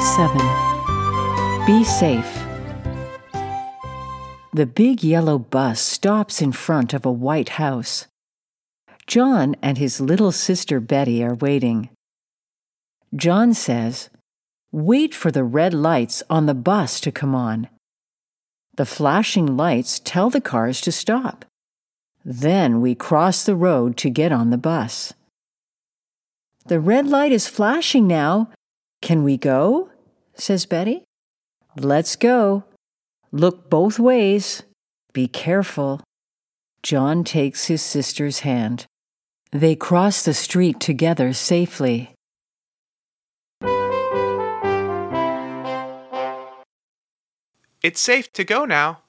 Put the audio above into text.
7 Be safe. The big yellow bus stops in front of a white house. John and his little sister Betty are waiting. John says, Wait for the red lights on the bus to come on. The flashing lights tell the cars to stop. Then we cross the road to get on the bus. The red light is flashing now. Can we go? says Betty. Let's go. Look both ways. Be careful. John takes his sister's hand. They cross the street together safely. It's safe to go now.